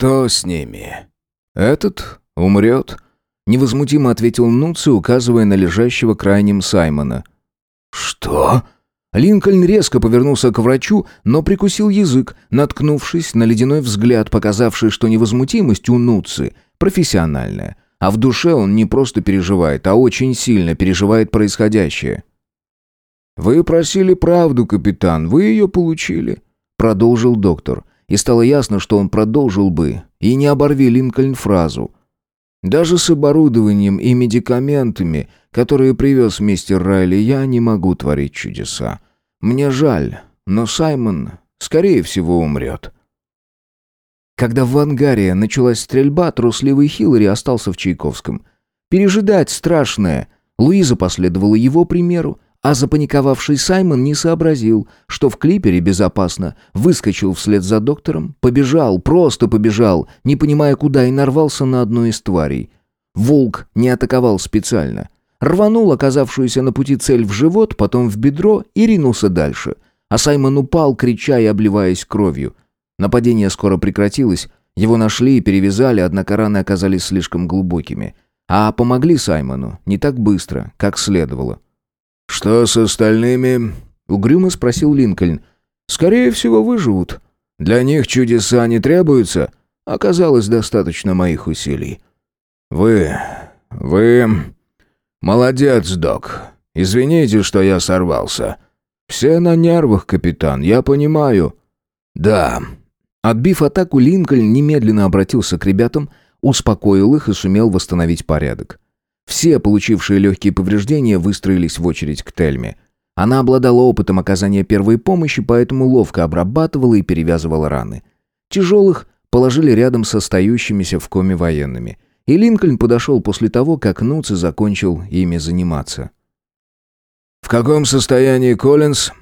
«Что с ними?» «Этот умрет», — невозмутимо ответил Нуци, указывая на лежащего крайним Саймона. «Что?» Линкольн резко повернулся к врачу, но прикусил язык, наткнувшись на ледяной взгляд, показавший, что невозмутимость у Нуци профессиональная, а в душе он не просто переживает, а очень сильно переживает происходящее. «Вы просили правду, капитан, вы ее получили», — продолжил доктор. И стало ясно, что он продолжил бы, и не оборви Линкольн фразу. «Даже с оборудованием и медикаментами, которые привез мистер Райли, я не могу творить чудеса. Мне жаль, но Саймон, скорее всего, умрет». Когда в ангаре началась стрельба, трусливый Хиллари остался в Чайковском. Пережидать страшное. Луиза последовала его примеру, а запаниковавший Саймон не сообразил, что в клипере безопасно, выскочил вслед за доктором, побежал, просто побежал, не понимая куда, и нарвался на одну из тварей. Волк не атаковал специально. Рванул оказавшуюся на пути цель в живот, потом в бедро и ринулся дальше. А Саймон упал, крича и обливаясь кровью. Нападение скоро прекратилось, его нашли и перевязали, однако раны оказались слишком глубокими. А помогли Саймону не так быстро, как следовало. «Что с остальными?» — угрюмо спросил Линкольн. «Скорее всего, выживут. Для них чудеса не требуются. Оказалось, достаточно моих усилий. Вы... вы... молодец, док. Извините, что я сорвался. Все на нервах, капитан, я понимаю». «Да». Отбив атаку, Линкольн немедленно обратился к ребятам, успокоил их и сумел восстановить порядок. Все, получившие легкие повреждения, выстроились в очередь к Тельме. Она обладала опытом оказания первой помощи, поэтому ловко обрабатывала и перевязывала раны. Тяжелых положили рядом со остающимися в коме военными. И Линкольн подошел после того, как Нуци закончил ими заниматься. «В каком состоянии Коллинз?»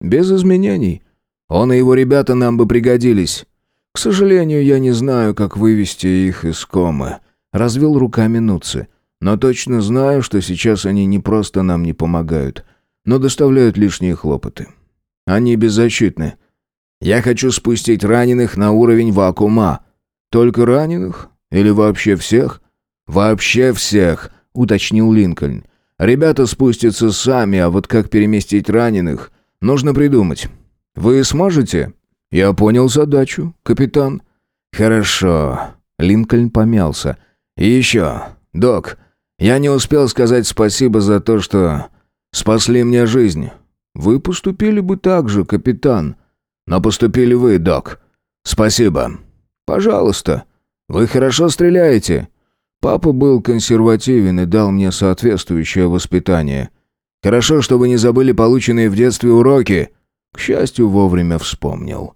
«Без изменений. Он и его ребята нам бы пригодились. К сожалению, я не знаю, как вывести их из комы», — развел руками Нуци. Но точно знаю, что сейчас они не просто нам не помогают, но доставляют лишние хлопоты. Они беззащитны. Я хочу спустить раненых на уровень вакуума. Только раненых? Или вообще всех? Вообще всех, уточнил Линкольн. Ребята спустятся сами, а вот как переместить раненых, нужно придумать. Вы сможете? Я понял задачу, капитан. Хорошо. Линкольн помялся. И еще, док, я не успел сказать спасибо за то, что спасли мне жизнь. Вы поступили бы так же, капитан. Но поступили вы, док. Спасибо. Пожалуйста. Вы хорошо стреляете. Папа был консервативен и дал мне соответствующее воспитание. Хорошо, что вы не забыли полученные в детстве уроки. К счастью, вовремя вспомнил.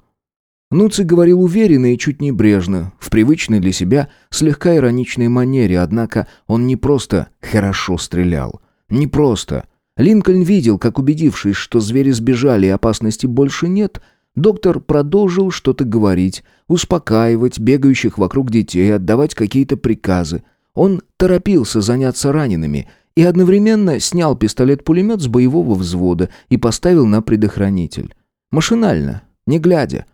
Нуци говорил уверенно и чуть небрежно, в привычной для себя слегка ироничной манере, однако он не просто хорошо стрелял. Не просто. Линкольн видел, как убедившись, что звери сбежали и опасности больше нет, доктор продолжил что-то говорить, успокаивать бегающих вокруг детей, отдавать какие-то приказы. Он торопился заняться ранеными и одновременно снял пистолет-пулемет с боевого взвода и поставил на предохранитель. Машинально, не глядя.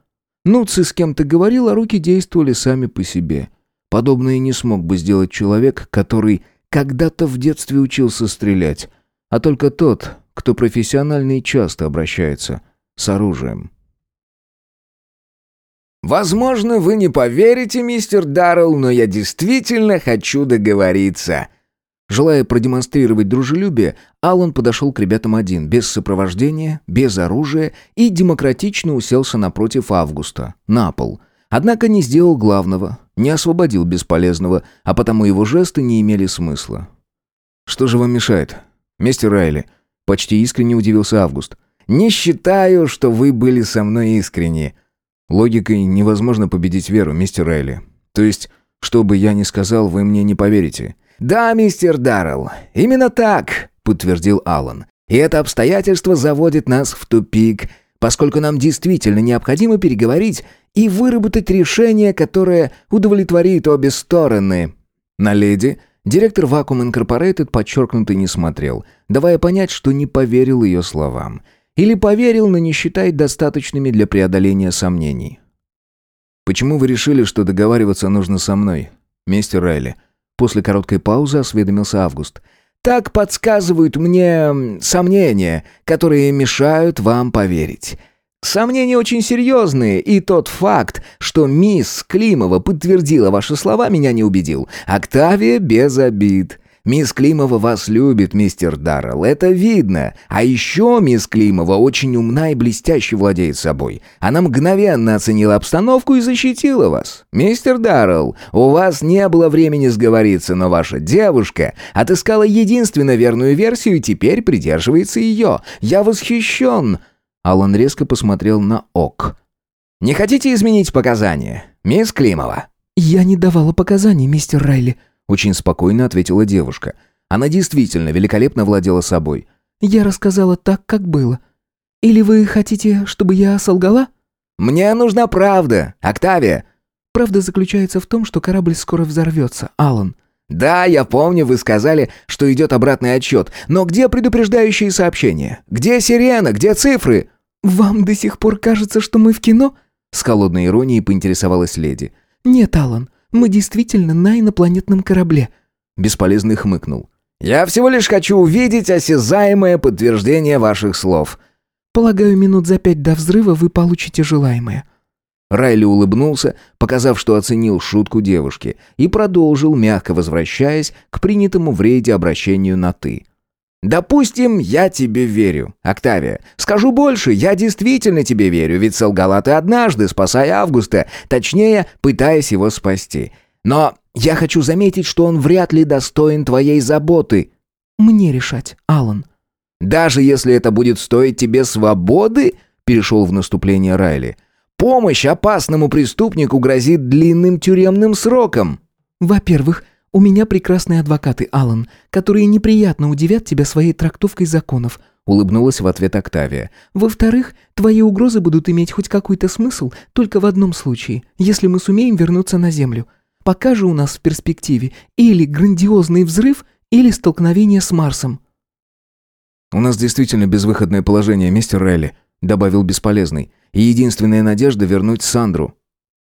Нуци с кем-то говорил, а руки действовали сами по себе. Подобное не смог бы сделать человек, который когда-то в детстве учился стрелять, а только тот, кто профессионально и часто обращается с оружием. «Возможно, вы не поверите, мистер Даррелл, но я действительно хочу договориться», Желая продемонстрировать дружелюбие, Аллан подошел к ребятам один, без сопровождения, без оружия, и демократично уселся напротив Августа, на пол. Однако не сделал главного, не освободил бесполезного, а потому его жесты не имели смысла. «Что же вам мешает, мистер Райли?» Почти искренне удивился Август. «Не считаю, что вы были со мной искренни». «Логикой невозможно победить веру, мистер Райли. То есть, что бы я ни сказал, вы мне не поверите». «Да, мистер Даррелл, именно так», — подтвердил Аллан. «И это обстоятельство заводит нас в тупик, поскольку нам действительно необходимо переговорить и выработать решение, которое удовлетворит обе стороны». На леди директор Vacuum Incorporated подчеркнуто не смотрел, давая понять, что не поверил ее словам. Или поверил, но не считает достаточными для преодоления сомнений. «Почему вы решили, что договариваться нужно со мной, мистер Райли?» После короткой паузы осведомился Август. «Так подсказывают мне сомнения, которые мешают вам поверить». Сомнения очень серьезные, и тот факт, что мисс Климова подтвердила ваши слова, меня не убедил. Октавия без обид. Мисс Климова вас любит, мистер Даррелл, это видно. А еще мисс Климова очень умна и блестяще владеет собой. Она мгновенно оценила обстановку и защитила вас. Мистер Даррелл, у вас не было времени сговориться, но ваша девушка отыскала единственно верную версию и теперь придерживается ее. Я восхищен. Алан резко посмотрел на Ок. «Не хотите изменить показания, мисс Климова?» «Я не давала показаний, мистер Райли», очень спокойно ответила девушка. Она действительно великолепно владела собой. «Я рассказала так, как было. Или вы хотите, чтобы я солгала?» «Мне нужна правда, Октавия!» «Правда заключается в том, что корабль скоро взорвется, Алан. «Да, я помню, вы сказали, что идет обратный отчет. Но где предупреждающие сообщения? Где сирена? Где цифры?» «Вам до сих пор кажется, что мы в кино?» С холодной иронией поинтересовалась леди. «Нет, Алан, мы действительно на инопланетном корабле». Бесполезный хмыкнул. «Я всего лишь хочу увидеть осязаемое подтверждение ваших слов». «Полагаю, минут за пять до взрыва вы получите желаемое». Райли улыбнулся, показав, что оценил шутку девушки, и продолжил, мягко возвращаясь к принятому в рейде обращению на «ты». «Допустим, я тебе верю, Октавия. Скажу больше, я действительно тебе верю, ведь солгала ты однажды, спасая Августа, точнее, пытаясь его спасти. Но я хочу заметить, что он вряд ли достоин твоей заботы». «Мне решать, Алан». «Даже если это будет стоить тебе свободы?» — перешел в наступление Райли. «Помощь опасному преступнику грозит длинным тюремным сроком». «Во-первых, «У меня прекрасные адвокаты, Алан, которые неприятно удивят тебя своей трактовкой законов», улыбнулась в ответ Октавия. «Во-вторых, твои угрозы будут иметь хоть какой-то смысл только в одном случае, если мы сумеем вернуться на Землю. Пока же у нас в перспективе или грандиозный взрыв, или столкновение с Марсом». «У нас действительно безвыходное положение, мистер Релли», добавил Бесполезный. «И единственная надежда вернуть Сандру».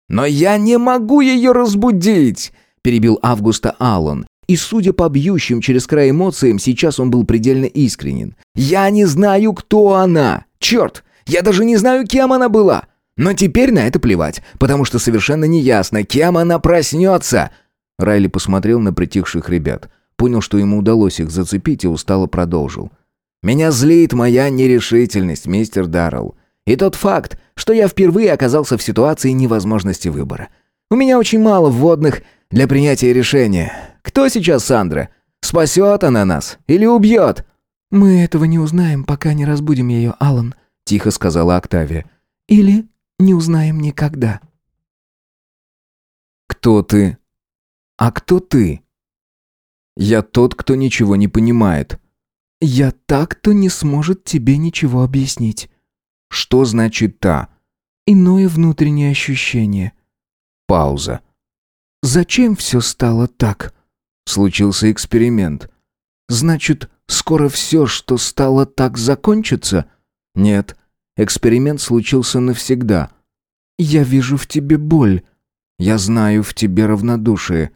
«Но я не могу ее разбудить!» Перебил Августа Аллан. И судя по бьющим через край эмоциям, сейчас он был предельно искренен. «Я не знаю, кто она! Черт! Я даже не знаю, кем она была! Но теперь на это плевать, потому что совершенно неясно, кем она проснется!» Райли посмотрел на притихших ребят. Понял, что ему удалось их зацепить и устало продолжил. «Меня злит моя нерешительность, мистер Даррелл. И тот факт, что я впервые оказался в ситуации невозможности выбора. У меня очень мало вводных для принятия решения. Кто сейчас Сандра? Спасет она нас или убьет?» «Мы этого не узнаем, пока не разбудим ее, Алан», — тихо сказала Октавия. «Или не узнаем никогда». «Кто ты?» «А кто ты?» «Я тот, кто ничего не понимает». «Я та, кто не сможет тебе ничего объяснить». «Что значит «та»?» «Иное внутреннее ощущение». Пауза. Зачем все стало так? Случился эксперимент. Значит, скоро все, что стало так, закончится? Нет, эксперимент случился навсегда. Я вижу в тебе боль. Я знаю в тебе равнодушие.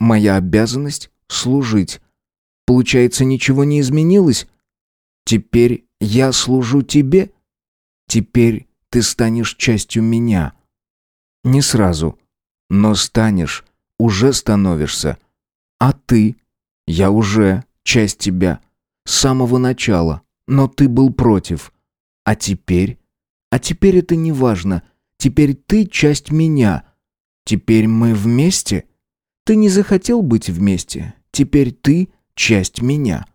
Моя обязанность — служить. Получается, ничего не изменилось? Теперь я служу тебе? Теперь ты станешь частью меня. Не сразу, но станешь уже становишься. А ты? Я уже часть тебя. С самого начала. Но ты был против. А теперь? А теперь это не важно. Теперь ты часть меня. Теперь мы вместе? Ты не захотел быть вместе. Теперь ты часть меня.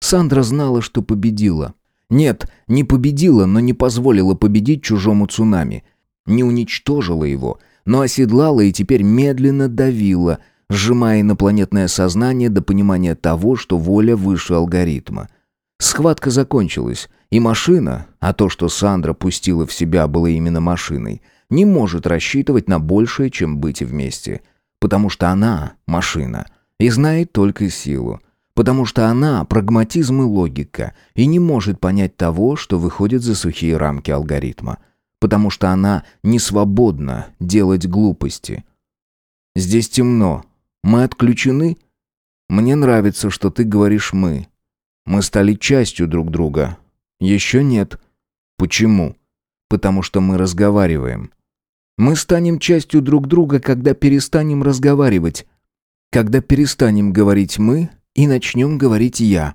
Сандра знала, что победила. Нет, не победила, но не позволила победить чужому цунами. Не уничтожила его, но оседлала и теперь медленно давила, сжимая инопланетное сознание до понимания того, что воля выше алгоритма. Схватка закончилась, и машина, а то, что Сандра пустила в себя, было именно машиной, не может рассчитывать на большее, чем быть вместе. Потому что она — машина, и знает только силу. Потому что она — прагматизм и логика, и не может понять того, что выходит за сухие рамки алгоритма потому что она не свободна делать глупости. Здесь темно. Мы отключены. Мне нравится, что ты говоришь «мы». Мы стали частью друг друга. Еще нет. Почему? Потому что мы разговариваем. Мы станем частью друг друга, когда перестанем разговаривать. Когда перестанем говорить «мы» и начнем говорить «я».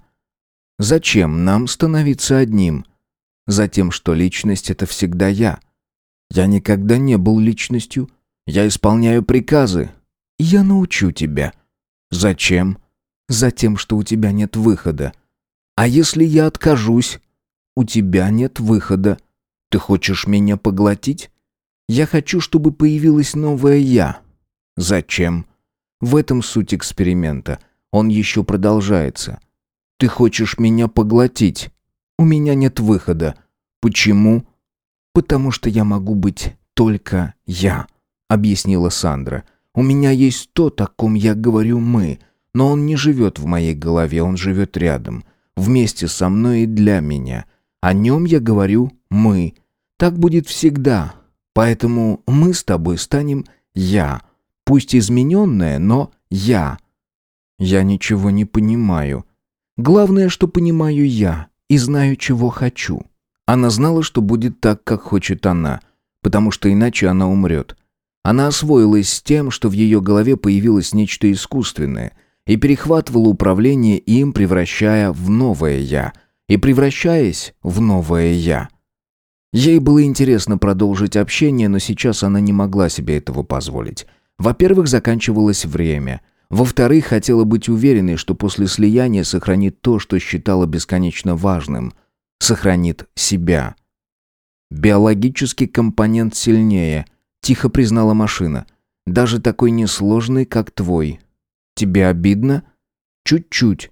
Зачем нам становиться одним? Затем, что личность — это всегда я. Я никогда не был личностью. Я исполняю приказы. Я научу тебя. Зачем? Затем, что у тебя нет выхода. А если я откажусь? У тебя нет выхода. Ты хочешь меня поглотить? Я хочу, чтобы появилось новое «я». Зачем? В этом суть эксперимента. Он еще продолжается. Ты хочешь меня поглотить. У меня нет выхода. Почему? Потому что я могу быть только я, объяснила Сандра. У меня есть то, о ком я говорю «мы», но он не живет в моей голове, он живет рядом, вместе со мной и для меня. О нем я говорю «мы». Так будет всегда, поэтому мы с тобой станем «я», пусть измененное, но «я». Я ничего не понимаю. Главное, что понимаю я и знаю, чего хочу. Она знала, что будет так, как хочет она, потому что иначе она умрет. Она освоилась с тем, что в ее голове появилось нечто искусственное, и перехватывала управление им, превращая в новое «я», и превращаясь в новое «я». Ей было интересно продолжить общение, но сейчас она не могла себе этого позволить. Во-первых, заканчивалось время. Во-вторых, хотела быть уверенной, что после слияния сохранит то, что считала бесконечно важным. Сохранит себя. Биологический компонент сильнее, тихо признала машина. Даже такой несложный, как твой. Тебе обидно? Чуть-чуть.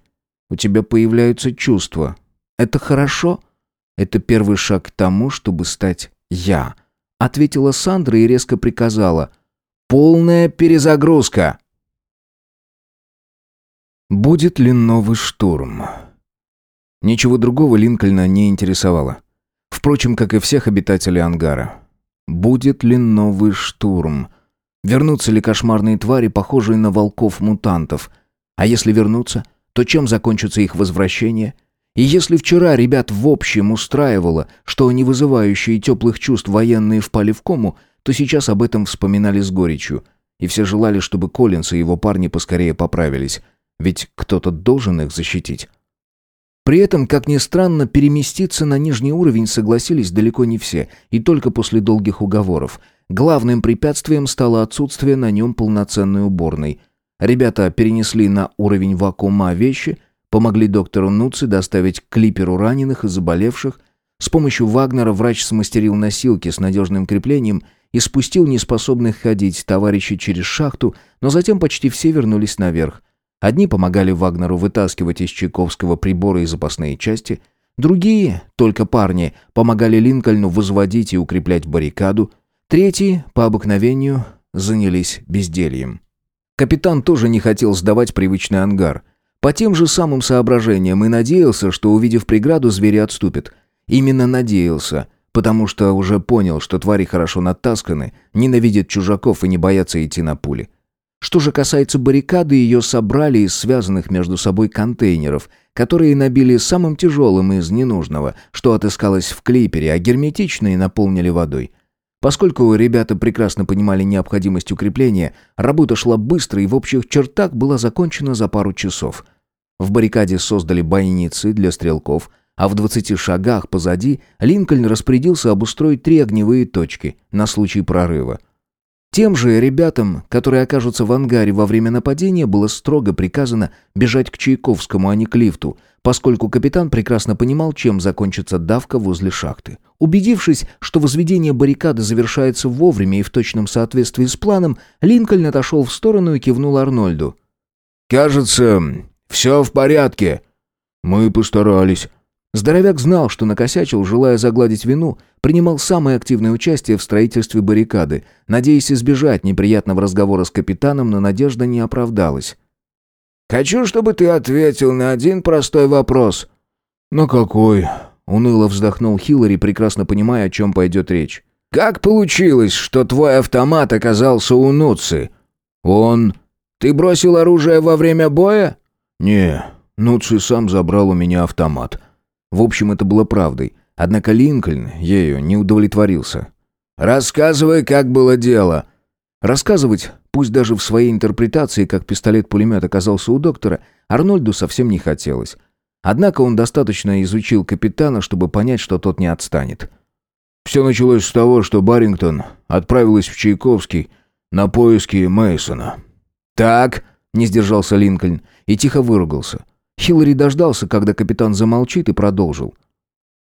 У тебя появляются чувства. Это хорошо? Это первый шаг к тому, чтобы стать я. Ответила Сандра и резко приказала. Полная перезагрузка. Будет ли новый штурм? Ничего другого Линкольна не интересовало. Впрочем, как и всех обитателей ангара. Будет ли новый штурм? Вернутся ли кошмарные твари, похожие на волков-мутантов? А если вернутся, то чем закончится их возвращение? И если вчера ребят в общем устраивало, что не вызывающие теплых чувств военные впали в кому, то сейчас об этом вспоминали с горечью. И все желали, чтобы Коллинс и его парни поскорее поправились – ведь кто-то должен их защитить. При этом, как ни странно, переместиться на нижний уровень согласились далеко не все, и только после долгих уговоров. Главным препятствием стало отсутствие на нем полноценной уборной. Ребята перенесли на уровень вакуума вещи, помогли доктору Нуци доставить клиперу раненых и заболевших. С помощью Вагнера врач смастерил носилки с надежным креплением и спустил неспособных ходить товарищей через шахту, но затем почти все вернулись наверх. Одни помогали Вагнеру вытаскивать из Чайковского приборы и запасные части, другие, только парни, помогали Линкольну возводить и укреплять баррикаду, третьи, по обыкновению, занялись бездельем. Капитан тоже не хотел сдавать привычный ангар. По тем же самым соображениям и надеялся, что, увидев преграду, звери отступят. Именно надеялся, потому что уже понял, что твари хорошо натасканы, ненавидят чужаков и не боятся идти на пули. Что же касается баррикады, ее собрали из связанных между собой контейнеров, которые набили самым тяжелым из ненужного, что отыскалось в клипере, а герметичные наполнили водой. Поскольку ребята прекрасно понимали необходимость укрепления, работа шла быстро и в общих чертах была закончена за пару часов. В баррикаде создали бойницы для стрелков, а в 20 шагах позади Линкольн распорядился обустроить три огневые точки на случай прорыва – тем же ребятам, которые окажутся в ангаре во время нападения, было строго приказано бежать к Чайковскому, а не к лифту, поскольку капитан прекрасно понимал, чем закончится давка возле шахты. Убедившись, что возведение баррикады завершается вовремя и в точном соответствии с планом, Линкольн отошел в сторону и кивнул Арнольду. «Кажется, все в порядке». «Мы постарались», Здоровяк знал, что накосячил, желая загладить вину, принимал самое активное участие в строительстве баррикады, надеясь избежать неприятного разговора с капитаном, но надежда не оправдалась. «Хочу, чтобы ты ответил на один простой вопрос». «На какой?» — уныло вздохнул Хиллари, прекрасно понимая, о чем пойдет речь. Как получилось, что твой автомат оказался у Нуци? Он... Ты бросил оружие во время боя? Не, Нуци сам забрал у меня автомат. В общем, это было правдой. Однако Линкольн ею не удовлетворился. «Рассказывай, как было дело». Рассказывать, пусть даже в своей интерпретации, как пистолет-пулемет оказался у доктора, Арнольду совсем не хотелось. Однако он достаточно изучил капитана, чтобы понять, что тот не отстанет. Все началось с того, что Барингтон отправилась в Чайковский на поиски Мейсона. «Так», — не сдержался Линкольн и тихо выругался. Хиллари дождался, когда капитан замолчит и продолжил.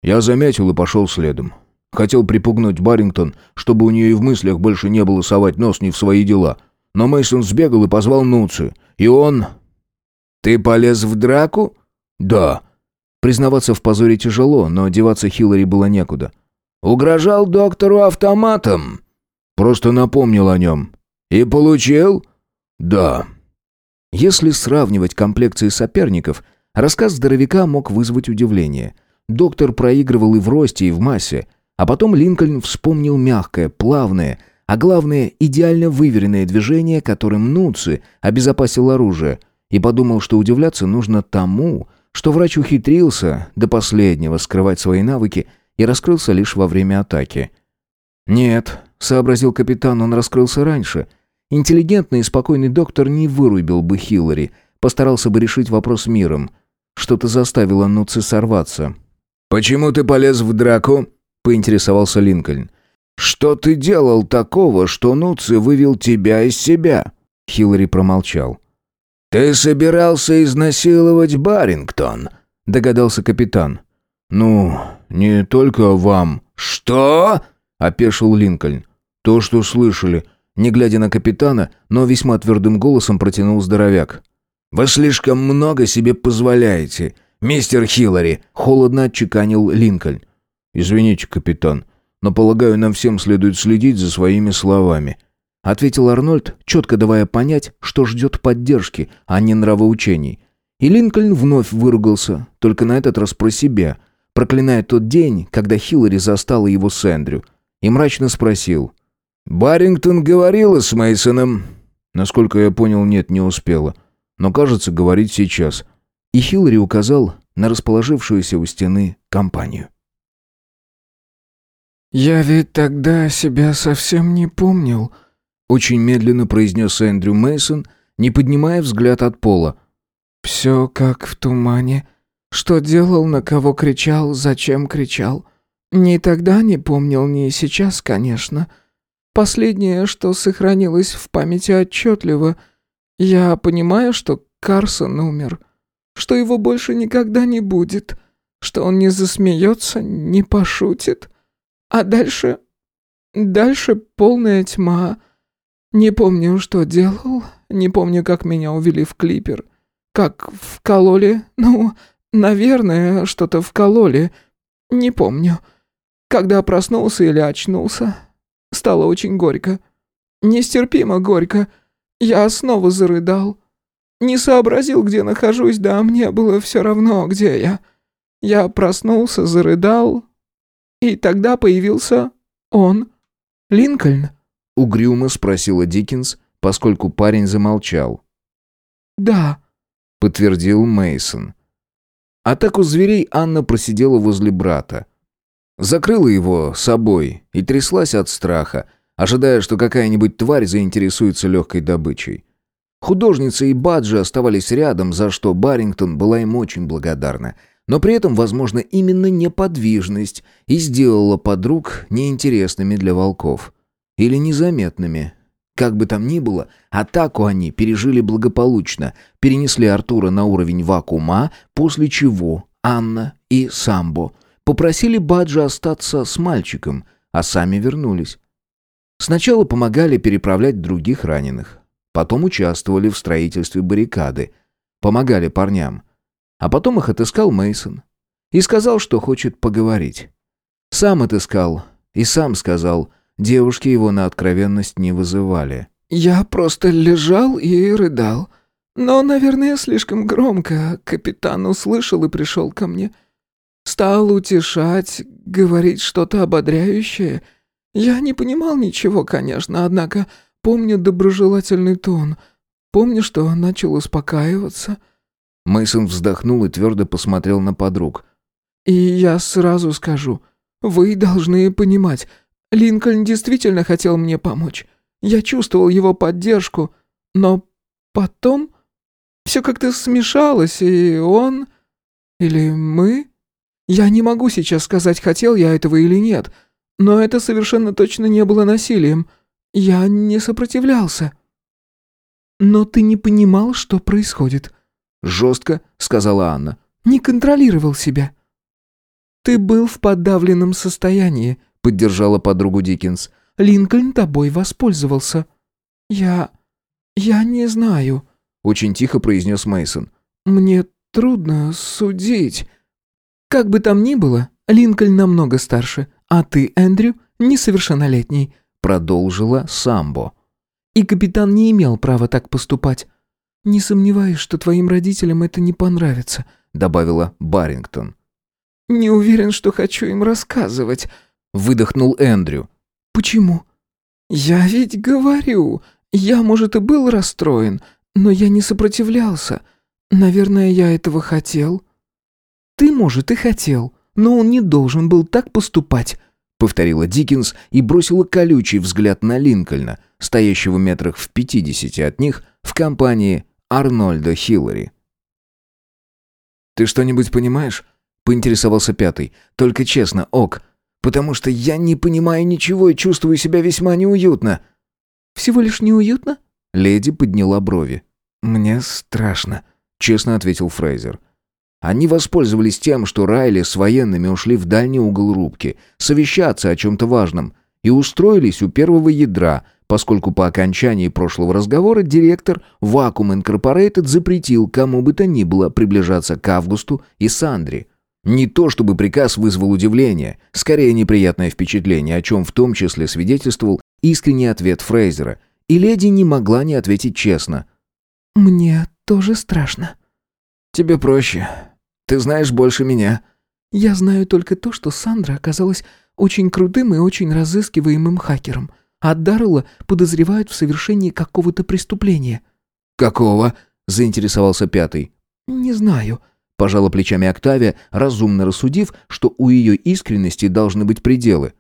Я заметил и пошел следом. Хотел припугнуть Барингтон, чтобы у нее и в мыслях больше не было совать нос не в свои дела. Но Мейсон сбегал и позвал Нуци. И он... «Ты полез в драку?» «Да». Признаваться в позоре тяжело, но одеваться Хиллари было некуда. «Угрожал доктору автоматом?» «Просто напомнил о нем». «И получил?» «Да». Если сравнивать комплекции соперников, рассказ здоровяка мог вызвать удивление. Доктор проигрывал и в росте, и в массе. А потом Линкольн вспомнил мягкое, плавное, а главное, идеально выверенное движение, которым Нуци обезопасил оружие, и подумал, что удивляться нужно тому, что врач ухитрился до последнего скрывать свои навыки и раскрылся лишь во время атаки. «Нет», — сообразил капитан, — «он раскрылся раньше». Интеллигентный и спокойный доктор не вырубил бы Хиллари, постарался бы решить вопрос миром. Что-то заставило Нуци сорваться. «Почему ты полез в драку?» — поинтересовался Линкольн. «Что ты делал такого, что Нуци вывел тебя из себя?» Хиллари промолчал. «Ты собирался изнасиловать Барингтон?» — догадался капитан. «Ну, не только вам». «Что?» — опешил Линкольн. «То, что слышали». Не глядя на капитана, но весьма твердым голосом протянул здоровяк. «Вы слишком много себе позволяете мистер Хиллари!» — холодно отчеканил Линкольн. «Извините, капитан, но, полагаю, нам всем следует следить за своими словами», — ответил Арнольд, четко давая понять, что ждет поддержки, а не нравоучений. И Линкольн вновь выругался, только на этот раз про себя, проклиная тот день, когда Хиллари застала его с Эндрю, и мрачно спросил. «Барингтон говорила с Мейсоном. Насколько я понял, нет, не успела. Но, кажется, говорить сейчас и Хиллари указал на расположившуюся у стены компанию. «Я ведь тогда себя совсем не помнил», — очень медленно произнес Эндрю Мейсон, не поднимая взгляд от пола. «Все как в тумане. Что делал, на кого кричал, зачем кричал. Ни тогда не помнил, ни сейчас, конечно. Последнее, что сохранилось в памяти отчетливо, я понимаю, что Карсон умер» что его больше никогда не будет, что он не засмеется, не пошутит. А дальше... Дальше полная тьма. Не помню, что делал, не помню, как меня увели в клипер. Как вкололи, ну, наверное, что-то вкололи. Не помню. Когда проснулся или очнулся, стало очень горько. Нестерпимо горько. Я снова зарыдал. Не сообразил, где нахожусь, да мне было все равно, где я. Я проснулся, зарыдал, и тогда появился он, Линкольн. Угрюмо спросила Диккенс, поскольку парень замолчал. «Да», — подтвердил Мейсон. Атаку зверей Анна просидела возле брата. Закрыла его собой и тряслась от страха, ожидая, что какая-нибудь тварь заинтересуется легкой добычей. Художница и Баджи оставались рядом, за что Барингтон была им очень благодарна. Но при этом, возможно, именно неподвижность и сделала подруг неинтересными для волков. Или незаметными. Как бы там ни было, атаку они пережили благополучно, перенесли Артура на уровень вакуума, после чего Анна и Самбо попросили Баджи остаться с мальчиком, а сами вернулись. Сначала помогали переправлять других раненых. Потом участвовали в строительстве баррикады. Помогали парням. А потом их отыскал Мейсон И сказал, что хочет поговорить. Сам отыскал. И сам сказал, девушки его на откровенность не вызывали. «Я просто лежал и рыдал. Но, наверное, слишком громко. Капитан услышал и пришел ко мне. Стал утешать, говорить что-то ободряющее. Я не понимал ничего, конечно, однако помню доброжелательный тон. Помню, что начал успокаиваться». Мейсон вздохнул и твердо посмотрел на подруг. «И я сразу скажу, вы должны понимать, Линкольн действительно хотел мне помочь. Я чувствовал его поддержку, но потом все как-то смешалось, и он... Или мы? Я не могу сейчас сказать, хотел я этого или нет, но это совершенно точно не было насилием. Я не сопротивлялся. Но ты не понимал, что происходит. Жестко, сказала Анна. Не контролировал себя. Ты был в подавленном состоянии, поддержала подругу Диккенс. Линкольн тобой воспользовался. Я... я не знаю, очень тихо произнес Мейсон. Мне трудно судить. Как бы там ни было, Линкольн намного старше, а ты, Эндрю, несовершеннолетний, продолжила Самбо. И капитан не имел права так поступать. Не сомневаюсь, что твоим родителям это не понравится, добавила Барингтон. Не уверен, что хочу им рассказывать, выдохнул Эндрю. Почему? Я ведь говорю, я, может, и был расстроен, но я не сопротивлялся. Наверное, я этого хотел. Ты, может, и хотел, но он не должен был так поступать, повторила Диккенс и бросила колючий взгляд на Линкольна, стоящего метрах в пятидесяти от них в компании Арнольда Хиллари. «Ты что-нибудь понимаешь?» — поинтересовался пятый. «Только честно, ок, потому что я не понимаю ничего и чувствую себя весьма неуютно». «Всего лишь неуютно?» Леди подняла брови. «Мне страшно», — честно ответил Фрейзер. Они воспользовались тем, что Райли с военными ушли в дальний угол рубки, совещаться о чем-то важном, и устроились у первого ядра, поскольку по окончании прошлого разговора директор Vacuum Incorporated запретил кому бы то ни было приближаться к Августу и Сандре. Не то чтобы приказ вызвал удивление, скорее неприятное впечатление, о чем в том числе свидетельствовал искренний ответ Фрейзера, и леди не могла не ответить честно. «Мне тоже страшно». «Тебе проще. Ты знаешь больше меня». «Я знаю только то, что Сандра оказалась очень крутым и очень разыскиваемым хакером, а Даррелла подозревают в совершении какого-то преступления». «Какого?» — заинтересовался пятый. «Не знаю», — пожала плечами Октавия, разумно рассудив, что у ее искренности должны быть пределы.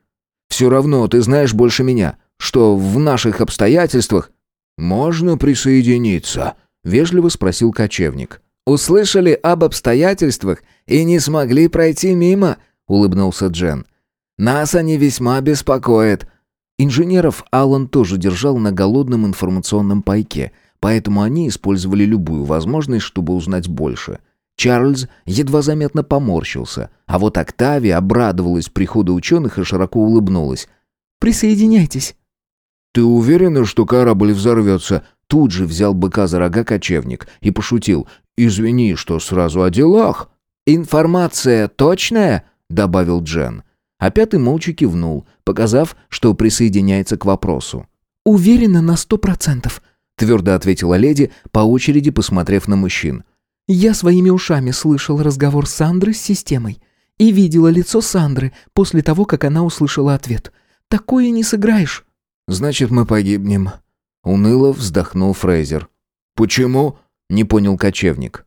«Все равно ты знаешь больше меня, что в наших обстоятельствах...» «Можно присоединиться?» — вежливо спросил кочевник. «Услышали об обстоятельствах и не смогли пройти мимо», — улыбнулся Джен. «Нас они весьма беспокоят». Инженеров Аллан тоже держал на голодном информационном пайке, поэтому они использовали любую возможность, чтобы узнать больше. Чарльз едва заметно поморщился, а вот Октавия обрадовалась приходу ученых и широко улыбнулась. «Присоединяйтесь». «Ты уверена, что корабль взорвется?» Тут же взял быка за рога кочевник и пошутил. «Извини, что сразу о делах». «Информация точная?» — добавил Джен. А пятый молча кивнул, показав, что присоединяется к вопросу. «Уверена на сто процентов», — твердо ответила леди, по очереди посмотрев на мужчин. «Я своими ушами слышал разговор Сандры с системой и видела лицо Сандры после того, как она услышала ответ. Такое не сыграешь». «Значит, мы погибнем», — уныло вздохнул Фрейзер. «Почему?» — не понял кочевник.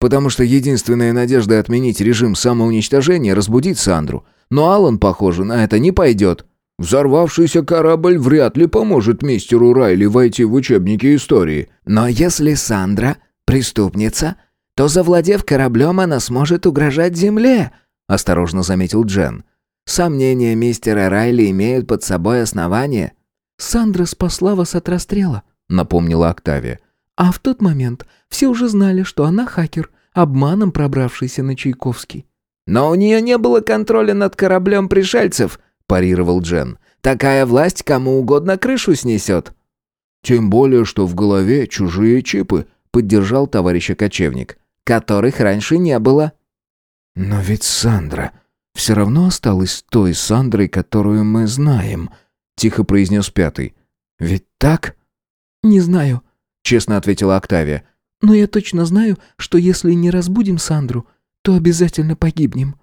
«Потому что единственная надежда отменить режим самоуничтожения — разбудить Сандру. Но Алан, похоже, на это не пойдет. Взорвавшийся корабль вряд ли поможет мистеру Райли войти в учебники истории. Но если Сандра — преступница, то, завладев кораблем, она сможет угрожать Земле», — осторожно заметил Джен. «Сомнения мистера Райли имеют под собой основания». «Сандра спасла вас от расстрела», — напомнила Октавия. «А в тот момент все уже знали, что она хакер, обманом пробравшийся на Чайковский». «Но у нее не было контроля над кораблем пришельцев», — парировал Джен. «Такая власть кому угодно крышу снесет». «Тем более, что в голове чужие чипы», — поддержал товарища кочевник. «Которых раньше не было». «Но ведь Сандра все равно осталась той Сандрой, которую мы знаем», — тихо произнес пятый. «Ведь так?» «Не знаю», — честно ответила Октавия. «Но я точно знаю, что если не разбудим Сандру, то обязательно погибнем».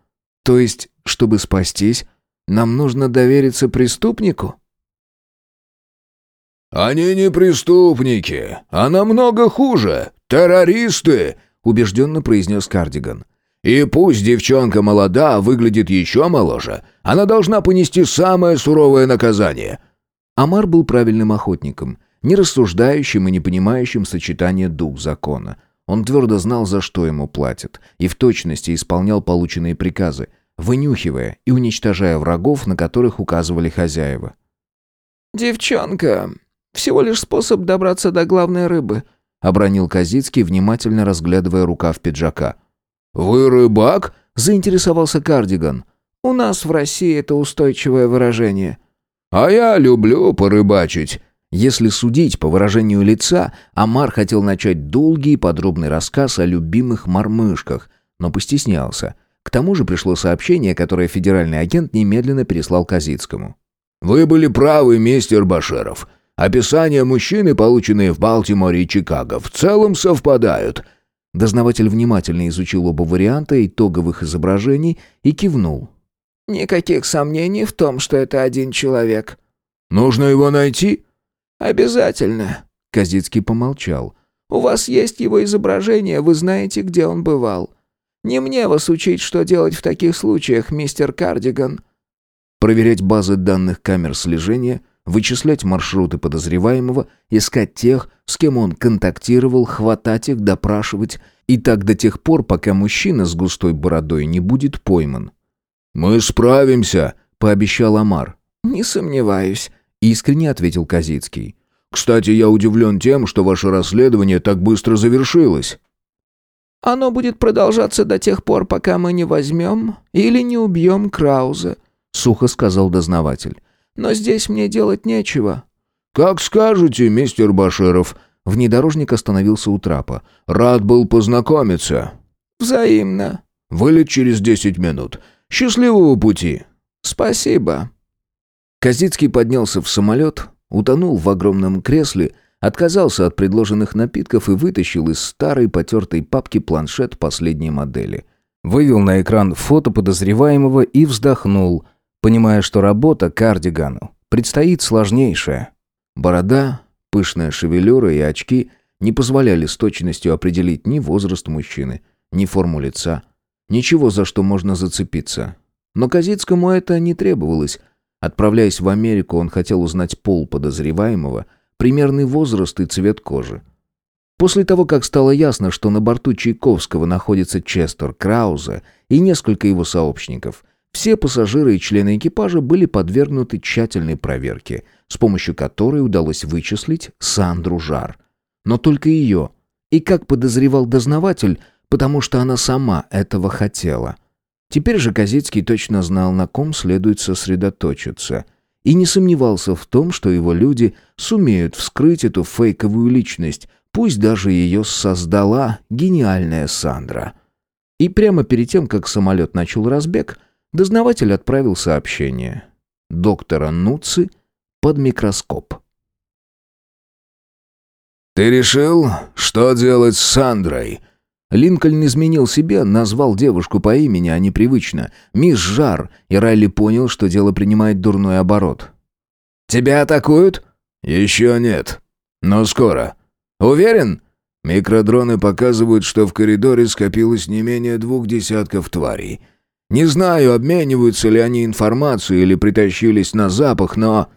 «То есть, чтобы спастись, Нам нужно довериться преступнику?» «Они не преступники, а намного хуже. Террористы!» — убежденно произнес Кардиган. «И пусть девчонка молода, выглядит еще моложе, она должна понести самое суровое наказание». Амар был правильным охотником, не рассуждающим и не понимающим сочетания дух закона. Он твердо знал, за что ему платят, и в точности исполнял полученные приказы, вынюхивая и уничтожая врагов, на которых указывали хозяева. «Девчонка, всего лишь способ добраться до главной рыбы», — обронил Казицкий, внимательно разглядывая рукав пиджака. «Вы рыбак?» — заинтересовался Кардиган. «У нас в России это устойчивое выражение». «А я люблю порыбачить». Если судить по выражению лица, Амар хотел начать долгий и подробный рассказ о любимых мормышках, но постеснялся. К тому же пришло сообщение, которое федеральный агент немедленно переслал Казицкому. «Вы были правы, мистер Башеров. Описания мужчины, полученные в Балтиморе и Чикаго, в целом совпадают». Дознаватель внимательно изучил оба варианта итоговых изображений и кивнул. «Никаких сомнений в том, что это один человек». «Нужно его найти?» «Обязательно», — Казицкий помолчал. «У вас есть его изображение, вы знаете, где он бывал. Не мне вас учить, что делать в таких случаях, мистер Кардиган». Проверять базы данных камер слежения, вычислять маршруты подозреваемого, искать тех, с кем он контактировал, хватать их, допрашивать, и так до тех пор, пока мужчина с густой бородой не будет пойман. «Мы справимся», — пообещал Амар. «Не сомневаюсь», — искренне ответил Казицкий. «Кстати, я удивлен тем, что ваше расследование так быстро завершилось». «Оно будет продолжаться до тех пор, пока мы не возьмем или не убьем Крауза», — сухо сказал дознаватель. Но здесь мне делать нечего». «Как скажете, мистер Баширов». Внедорожник остановился у трапа. «Рад был познакомиться». «Взаимно». «Вылет через десять минут. Счастливого пути». «Спасибо». Козицкий поднялся в самолет, утонул в огромном кресле, отказался от предложенных напитков и вытащил из старой потертой папки планшет последней модели. Вывел на экран фото подозреваемого и вздохнул – понимая, что работа кардигану предстоит сложнейшая. Борода, пышная шевелюра и очки не позволяли с точностью определить ни возраст мужчины, ни форму лица, ничего, за что можно зацепиться. Но Казицкому это не требовалось. Отправляясь в Америку, он хотел узнать пол подозреваемого, примерный возраст и цвет кожи. После того, как стало ясно, что на борту Чайковского находится Честер Краузе и несколько его сообщников, все пассажиры и члены экипажа были подвергнуты тщательной проверке, с помощью которой удалось вычислить Сандру Жар. Но только ее. И как подозревал дознаватель, потому что она сама этого хотела. Теперь же Козицкий точно знал, на ком следует сосредоточиться. И не сомневался в том, что его люди сумеют вскрыть эту фейковую личность, пусть даже ее создала гениальная Сандра. И прямо перед тем, как самолет начал разбег, Дознаватель отправил сообщение. Доктора Нуци под микроскоп. «Ты решил, что делать с Сандрой?» Линкольн изменил себе, назвал девушку по имени, а не привычно. «Мисс Жар», и Райли понял, что дело принимает дурной оборот. «Тебя атакуют?» «Еще нет. Но скоро. Уверен?» Микродроны показывают, что в коридоре скопилось не менее двух десятков тварей. Не знаю, обмениваются ли они информацией или притащились на запах, но...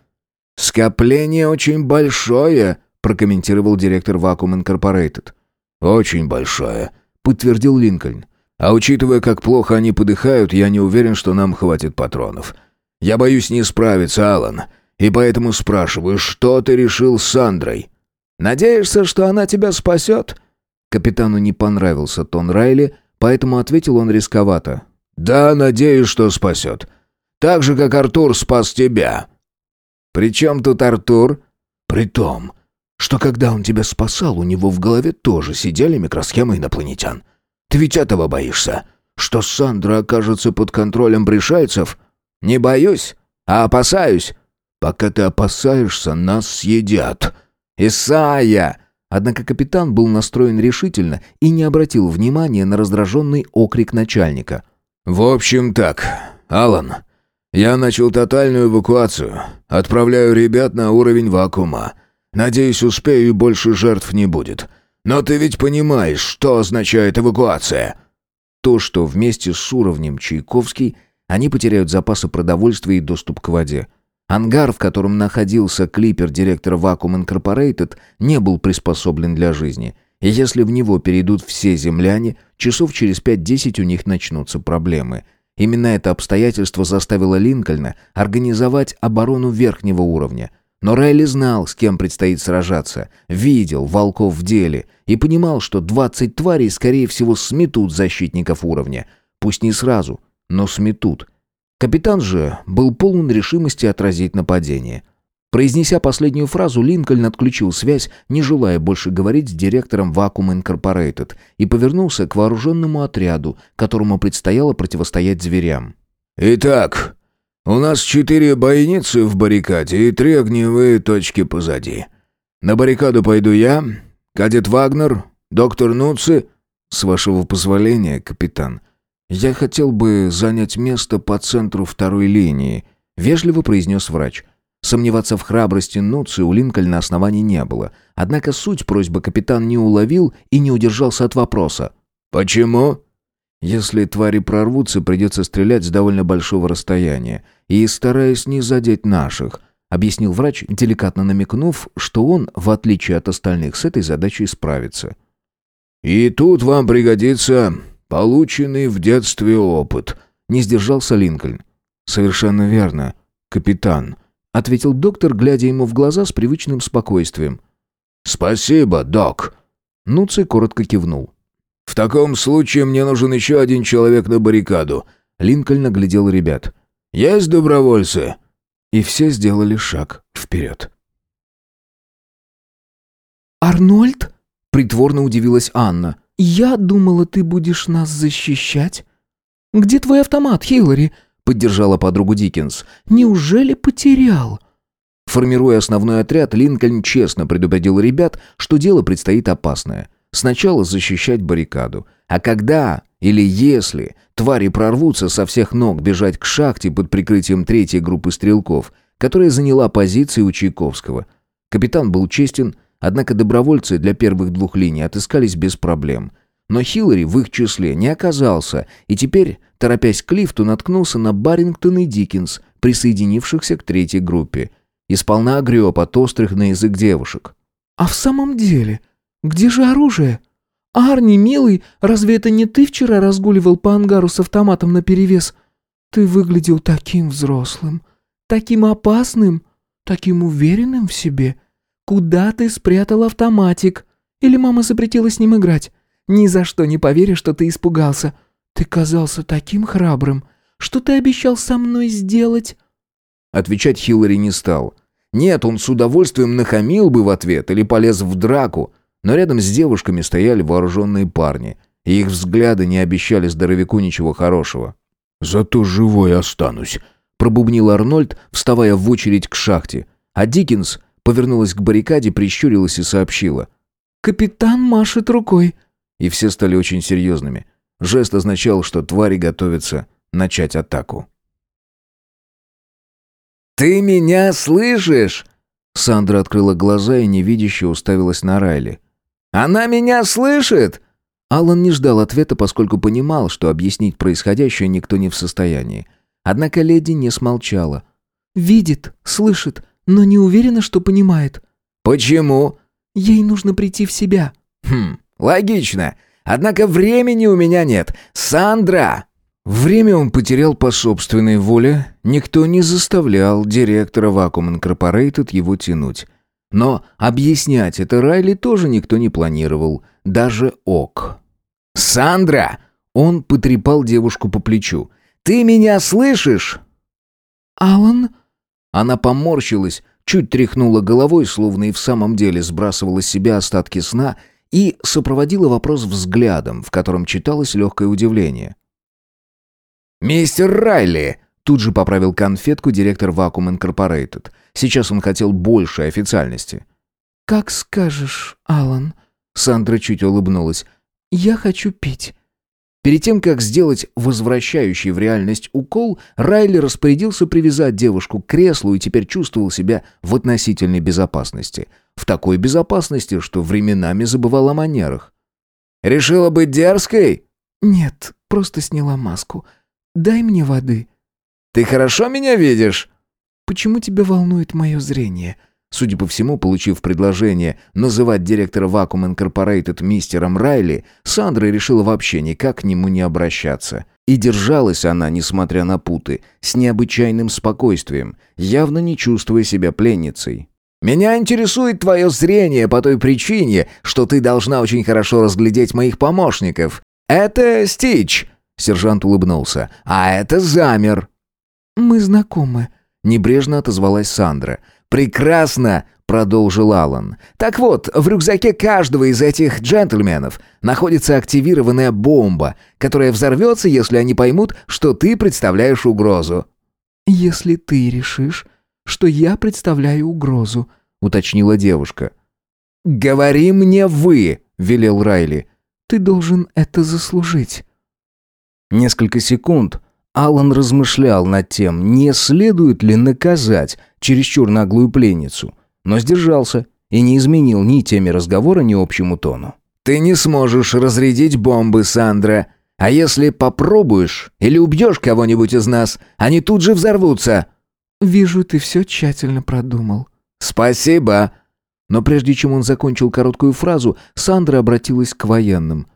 «Скопление очень большое», — прокомментировал директор Vacuum Incorporated. «Очень большое», — подтвердил Линкольн. «А учитывая, как плохо они подыхают, я не уверен, что нам хватит патронов. Я боюсь не справиться, Алан, и поэтому спрашиваю, что ты решил с Сандрой?» «Надеешься, что она тебя спасет?» Капитану не понравился тон Райли, поэтому ответил он рисковато. «Да, надеюсь, что спасет. Так же, как Артур спас тебя». «При чем тут Артур?» «При том, что когда он тебя спасал, у него в голове тоже сидели микросхемы инопланетян. Ты ведь этого боишься? Что Сандра окажется под контролем пришельцев?» «Не боюсь, а опасаюсь». «Пока ты опасаешься, нас съедят». «Исайя!» Однако капитан был настроен решительно и не обратил внимания на раздраженный окрик начальника. «В общем так, Алан, Я начал тотальную эвакуацию. Отправляю ребят на уровень вакуума. Надеюсь, успею и больше жертв не будет. Но ты ведь понимаешь, что означает эвакуация?» То, что вместе с уровнем Чайковский они потеряют запасы продовольствия и доступ к воде. Ангар, в котором находился клипер директора Vacuum Incorporated, не был приспособлен для жизни. И если в него перейдут все земляне, часов через 5-10 у них начнутся проблемы. Именно это обстоятельство заставило Линкольна организовать оборону верхнего уровня – но Райли знал, с кем предстоит сражаться, видел волков в деле и понимал, что 20 тварей, скорее всего, сметут защитников уровня. Пусть не сразу, но сметут. Капитан же был полон решимости отразить нападение. Произнеся последнюю фразу, Линкольн отключил связь, не желая больше говорить с директором Vacuum Incorporated, и повернулся к вооруженному отряду, которому предстояло противостоять зверям. «Итак, у нас четыре бойницы в баррикаде и три огневые точки позади. На баррикаду пойду я, кадет Вагнер, доктор Нуци. С вашего позволения, капитан, я хотел бы занять место по центру второй линии, вежливо произнес врач. Сомневаться в храбрости Нуци у Линкольна оснований не было. Однако суть просьбы капитан не уловил и не удержался от вопроса. «Почему?» Если твари прорвутся, придется стрелять с довольно большого расстояния. И стараясь не задеть наших, объяснил врач, деликатно намекнув, что он, в отличие от остальных, с этой задачей справится. «И тут вам пригодится полученный в детстве опыт», — не сдержался Линкольн. «Совершенно верно, капитан», — ответил доктор, глядя ему в глаза с привычным спокойствием. «Спасибо, док». Нуций коротко кивнул. «В таком случае мне нужен еще один человек на баррикаду». Линкольн оглядел ребят. «Есть добровольцы?» И все сделали шаг вперед. «Арнольд?» — притворно удивилась Анна. «Я думала, ты будешь нас защищать». «Где твой автомат, Хиллари?» — поддержала подругу Диккенс. «Неужели потерял?» Формируя основной отряд, Линкольн честно предупредил ребят, что дело предстоит опасное — Сначала защищать баррикаду, а когда или если твари прорвутся со всех ног бежать к шахте под прикрытием третьей группы стрелков, которая заняла позиции у Чайковского. Капитан был честен, однако добровольцы для первых двух линий отыскались без проблем. Но Хиллари в их числе не оказался, и теперь, торопясь к лифту, наткнулся на Баррингтон и Диккенс, присоединившихся к третьей группе. И сполна огреб от острых на язык девушек. «А в самом деле...» Где же оружие? Арни, милый, разве это не ты вчера разгуливал по ангару с автоматом наперевес? Ты выглядел таким взрослым, таким опасным, таким уверенным в себе. Куда ты спрятал автоматик? Или мама запретила с ним играть? Ни за что не поверишь, что ты испугался. Ты казался таким храбрым. Что ты обещал со мной сделать?» Отвечать Хиллари не стал. Нет, он с удовольствием нахамил бы в ответ или полез в драку, но рядом с девушками стояли вооруженные парни, и их взгляды не обещали здоровяку ничего хорошего. «Зато живой останусь», — пробубнил Арнольд, вставая в очередь к шахте. А Диккенс повернулась к баррикаде, прищурилась и сообщила. «Капитан машет рукой». И все стали очень серьезными. Жест означал, что твари готовятся начать атаку. «Ты меня слышишь?» Сандра открыла глаза и невидяще уставилась на Райли. Она меня слышит!» Алан не ждал ответа, поскольку понимал, что объяснить происходящее никто не в состоянии. Однако леди не смолчала. «Видит, слышит, но не уверена, что понимает». «Почему?» «Ей нужно прийти в себя». «Хм, логично. Однако времени у меня нет. Сандра!» Время он потерял по собственной воле. Никто не заставлял директора Vacuum Incorporated его тянуть. Но объяснять это Райли тоже никто не планировал, даже Ок. «Сандра!» Он потрепал девушку по плечу. «Ты меня слышишь?» «Алан?» Она поморщилась, чуть тряхнула головой, словно и в самом деле сбрасывала с себя остатки сна, и сопроводила вопрос взглядом, в котором читалось легкое удивление. «Мистер Райли!» Тут же поправил конфетку директор Vacuum Incorporated. Сейчас он хотел большей официальности. «Как скажешь, Алан. Сандра чуть улыбнулась. «Я хочу пить». Перед тем, как сделать возвращающий в реальность укол, Райли распорядился привязать девушку к креслу и теперь чувствовал себя в относительной безопасности. В такой безопасности, что временами забывал о манерах. «Решила быть дерзкой?» «Нет, просто сняла маску. Дай мне воды». «Ты хорошо меня видишь?» «Почему тебя волнует мое зрение?» Судя по всему, получив предложение называть директора Vacuum Incorporated мистером Райли, Сандра решила вообще никак к нему не обращаться. И держалась она, несмотря на путы, с необычайным спокойствием, явно не чувствуя себя пленницей. «Меня интересует твое зрение по той причине, что ты должна очень хорошо разглядеть моих помощников. Это Стич!» Сержант улыбнулся. «А это Замер!» «Мы знакомы», — небрежно отозвалась Сандра. «Прекрасно!» — продолжил Алан. «Так вот, в рюкзаке каждого из этих джентльменов находится активированная бомба, которая взорвется, если они поймут, что ты представляешь угрозу». «Если ты решишь, что я представляю угрозу», — уточнила девушка. «Говори мне вы», — велел Райли. «Ты должен это заслужить». Несколько секунд Алан размышлял над тем, не следует ли наказать чересчур наглую пленницу, но сдержался и не изменил ни теме разговора, ни общему тону. «Ты не сможешь разрядить бомбы, Сандра. А если попробуешь или убьешь кого-нибудь из нас, они тут же взорвутся». «Вижу, ты все тщательно продумал». «Спасибо». Но прежде чем он закончил короткую фразу, Сандра обратилась к военным.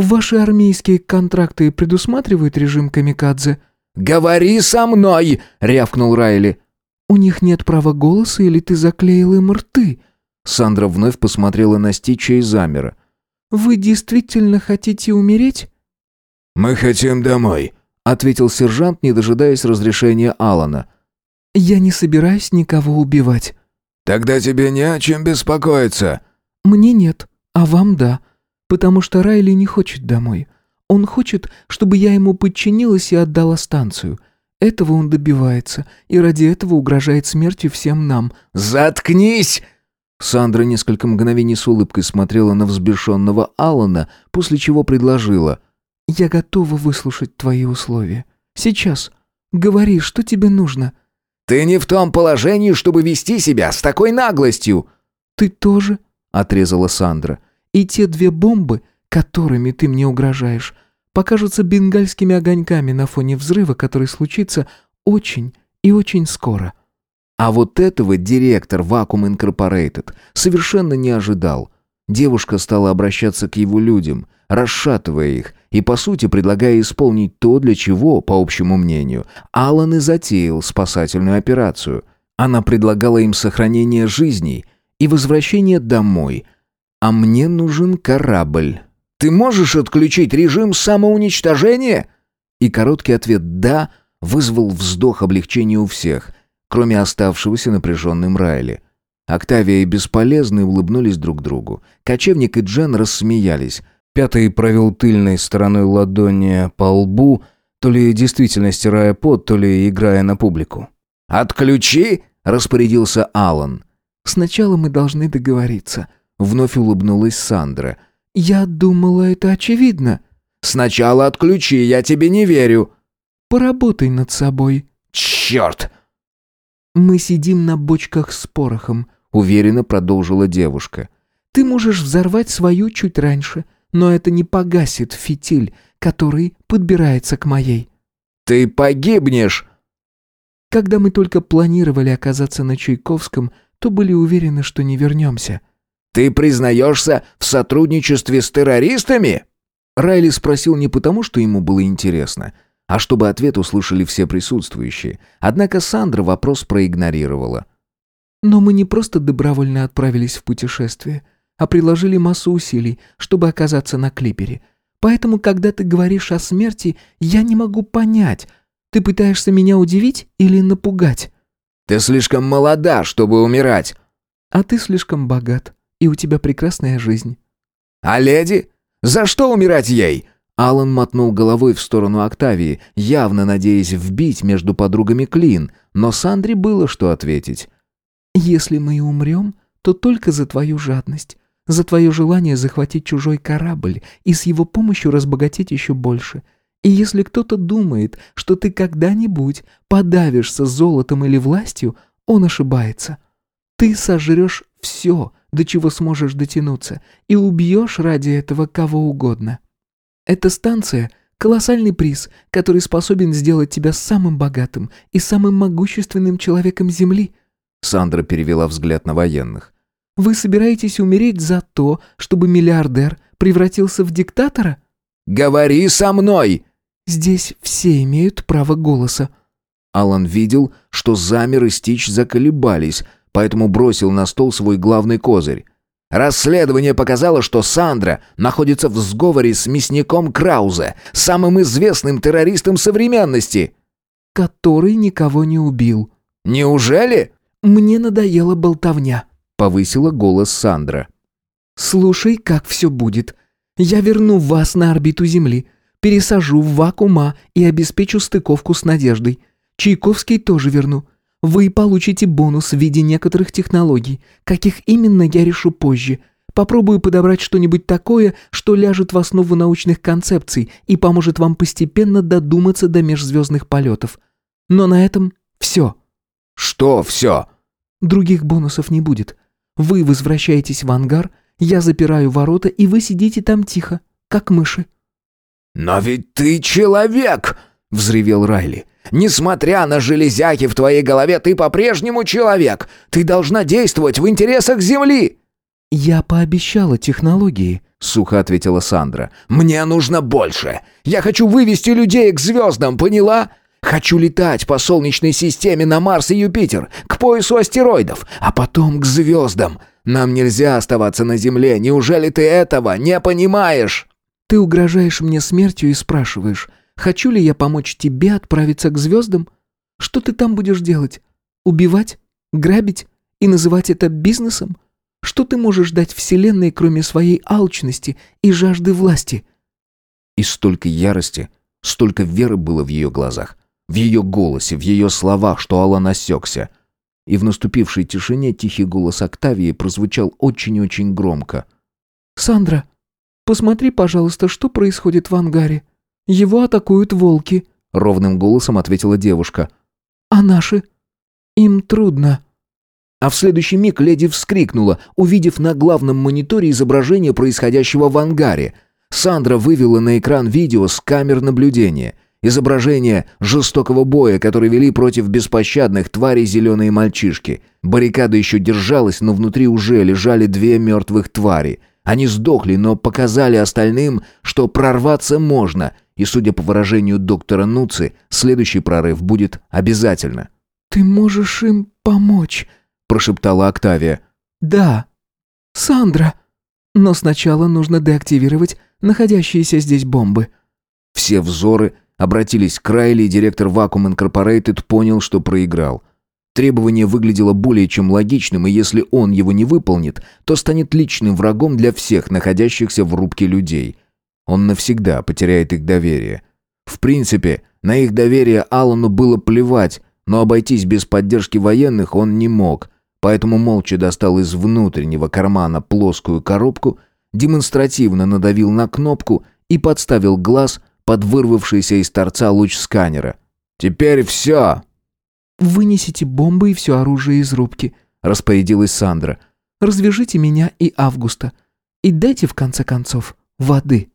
«Ваши армейские контракты предусматривают режим камикадзе?» «Говори со мной!» — рявкнул Райли. «У них нет права голоса или ты заклеил им рты?» Сандра вновь посмотрела на Стича и замера. «Вы действительно хотите умереть?» «Мы хотим домой», — ответил сержант, не дожидаясь разрешения Алана. «Я не собираюсь никого убивать». «Тогда тебе не о чем беспокоиться». «Мне нет, а вам да. Потому что Райли не хочет домой. Он хочет, чтобы я ему подчинилась и отдала станцию. Этого он добивается, и ради этого угрожает смертью всем нам». «Заткнись!» Сандра несколько мгновений с улыбкой смотрела на взбешенного Алана, после чего предложила. «Я готова выслушать твои условия. Сейчас. Говори, что тебе нужно». «Ты не в том положении, чтобы вести себя с такой наглостью!» «Ты тоже?» — отрезала Сандра. И те две бомбы, которыми ты мне угрожаешь, покажутся бенгальскими огоньками на фоне взрыва, который случится очень и очень скоро». А вот этого директор Vacuum Incorporated совершенно не ожидал. Девушка стала обращаться к его людям, расшатывая их и, по сути, предлагая исполнить то, для чего, по общему мнению, Аллан и затеял спасательную операцию. Она предлагала им сохранение жизней и возвращение домой – а мне нужен корабль. Ты можешь отключить режим самоуничтожения? И короткий ответ «да» вызвал вздох облегчения у всех, кроме оставшегося напряженным Райли. Октавия и Бесполезный улыбнулись друг другу. Кочевник и Джен рассмеялись. Пятый провел тыльной стороной ладони по лбу, то ли действительно стирая пот, то ли играя на публику. «Отключи!» — распорядился Алан. «Сначала мы должны договориться», Вновь улыбнулась Сандра. «Я думала, это очевидно». «Сначала отключи, я тебе не верю». «Поработай над собой». «Черт!» «Мы сидим на бочках с порохом», — уверенно продолжила девушка. «Ты можешь взорвать свою чуть раньше, но это не погасит фитиль, который подбирается к моей». «Ты погибнешь!» Когда мы только планировали оказаться на Чайковском, то были уверены, что не вернемся. Ты признаешься в сотрудничестве с террористами?» Райли спросил не потому, что ему было интересно, а чтобы ответ услышали все присутствующие. Однако Сандра вопрос проигнорировала. «Но мы не просто добровольно отправились в путешествие, а приложили массу усилий, чтобы оказаться на клипере. Поэтому, когда ты говоришь о смерти, я не могу понять, ты пытаешься меня удивить или напугать?» «Ты слишком молода, чтобы умирать». «А ты слишком богат и у тебя прекрасная жизнь». «А леди? За что умирать ей?» Алан мотнул головой в сторону Октавии, явно надеясь вбить между подругами клин, но Сандре было что ответить. «Если мы и умрем, то только за твою жадность, За твое желание захватить чужой корабль и с его помощью разбогатеть еще больше. И если кто-то думает, что ты когда-нибудь подавишься золотом или властью, он ошибается. Ты сожрешь все, до чего сможешь дотянуться, и убьешь ради этого кого угодно. Эта станция — колоссальный приз, который способен сделать тебя самым богатым и самым могущественным человеком Земли». Сандра перевела взгляд на военных. «Вы собираетесь умереть за то, чтобы миллиардер превратился в диктатора?» «Говори со мной!» «Здесь все имеют право голоса». Алан видел, что замер и Стич заколебались, поэтому бросил на стол свой главный козырь. Расследование показало, что Сандра находится в сговоре с мясником Краузе, самым известным террористом современности. Который никого не убил. Неужели? Мне надоела болтовня, повысила голос Сандра. Слушай, как все будет. Я верну вас на орбиту Земли, пересажу в вакуума и обеспечу стыковку с Надеждой. Чайковский тоже верну. Вы получите бонус в виде некоторых технологий. Каких именно, я решу позже. Попробую подобрать что-нибудь такое, что ляжет в основу научных концепций и поможет вам постепенно додуматься до межзвездных полетов. Но на этом все. Что все? Других бонусов не будет. Вы возвращаетесь в ангар, я запираю ворота, и вы сидите там тихо, как мыши. «Но ведь ты человек!» — взревел Райли. Несмотря на железяки в твоей голове, ты по-прежнему человек. Ты должна действовать в интересах Земли!» «Я пообещала технологии», — сухо ответила Сандра. «Мне нужно больше. Я хочу вывести людей к звездам, поняла? Хочу летать по Солнечной системе на Марс и Юпитер, к поясу астероидов, а потом к звездам. Нам нельзя оставаться на Земле. Неужели ты этого не понимаешь?» «Ты угрожаешь мне смертью и спрашиваешь, Хочу ли я помочь тебе отправиться к звездам? Что ты там будешь делать? Убивать? Грабить? И называть это бизнесом? Что ты можешь дать Вселенной, кроме своей алчности и жажды власти?» И столько ярости, столько веры было в ее глазах, в ее голосе, в ее словах, что Аллан осекся. И в наступившей тишине тихий голос Октавии прозвучал очень-очень громко. «Сандра, посмотри, пожалуйста, что происходит в ангаре». Его атакуют волки», — ровным голосом ответила девушка. «А наши? Им трудно». А в следующий миг леди вскрикнула, увидев на главном мониторе изображение происходящего в ангаре. Сандра вывела на экран видео с камер наблюдения. Изображение жестокого боя, который вели против беспощадных тварей зеленые мальчишки. Баррикада еще держалась, но внутри уже лежали две мертвых твари. Они сдохли, но показали остальным, что прорваться можно — и, судя по выражению доктора Нуци, следующий прорыв будет обязательно. «Ты можешь им помочь», — прошептала Октавия. «Да, Сандра. Но сначала нужно деактивировать находящиеся здесь бомбы». Все взоры обратились к Райли, и директор Vacuum Incorporated понял, что проиграл. Требование выглядело более чем логичным, и если он его не выполнит, то станет личным врагом для всех находящихся в рубке людей — он навсегда потеряет их доверие. В принципе, на их доверие Аллану было плевать, но обойтись без поддержки военных он не мог, поэтому молча достал из внутреннего кармана плоскую коробку, демонстративно надавил на кнопку и подставил глаз под вырвавшийся из торца луч сканера. «Теперь все!» «Вынесите бомбы и все оружие из рубки», — распорядилась Сандра. «Развяжите меня и Августа. И дайте, в конце концов, воды».